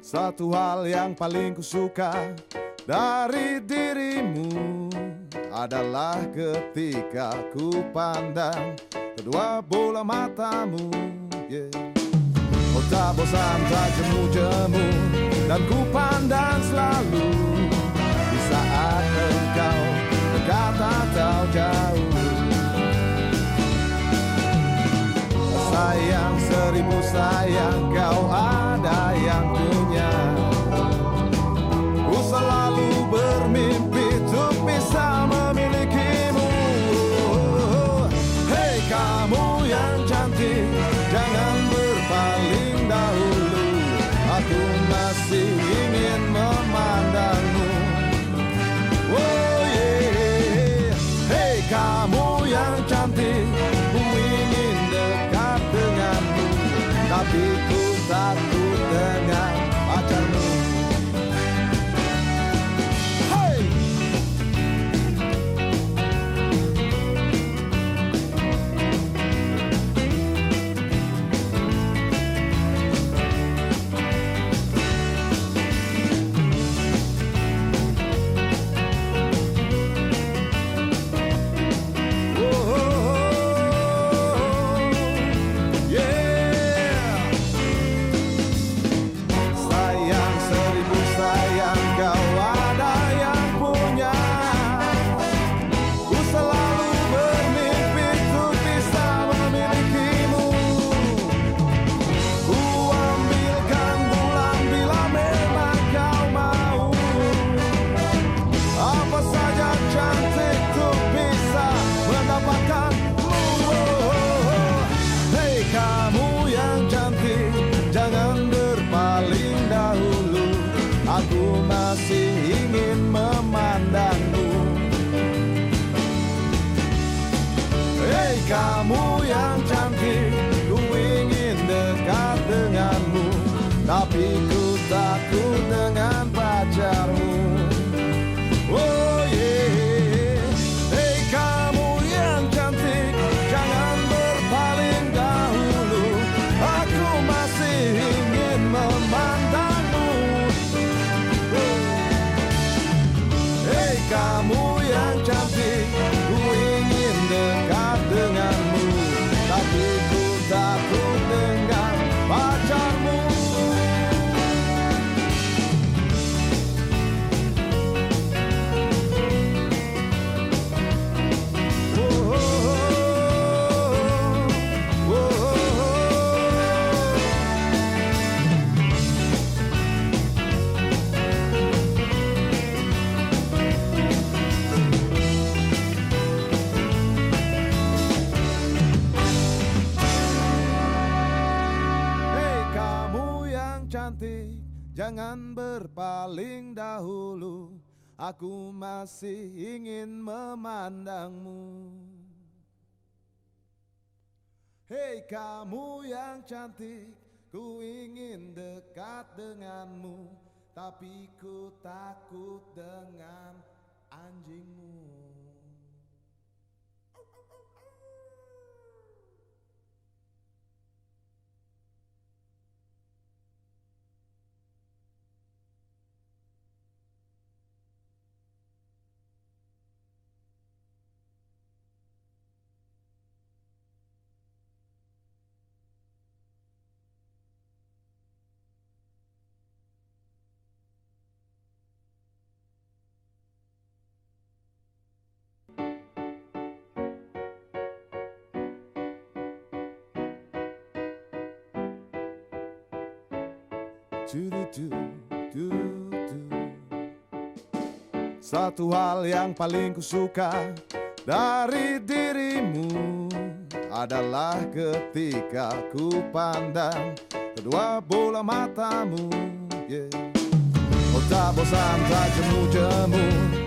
Satu hal yang paling kusuka dari dirimu adalah ketika ku pandang kedua bola matamu. Yeah. Oh tak bosan tak jemu-jemu dan ku pandang selalu Seribu sayang kau Tapi Aku masih ingin memandangmu. Hei kamu yang cantik cantik Jangan berpaling dahulu. Aku masih ingin memandangmu. Hei kamu yang cantik Ku ingin dekat denganmu. Tapi ku takut dengan anjingmu Satu hal yang paling kusuka dari dirimu adalah ketika ku pandang kedua bola matamu. Yeah. Oh tak bosan tak jemu-jemu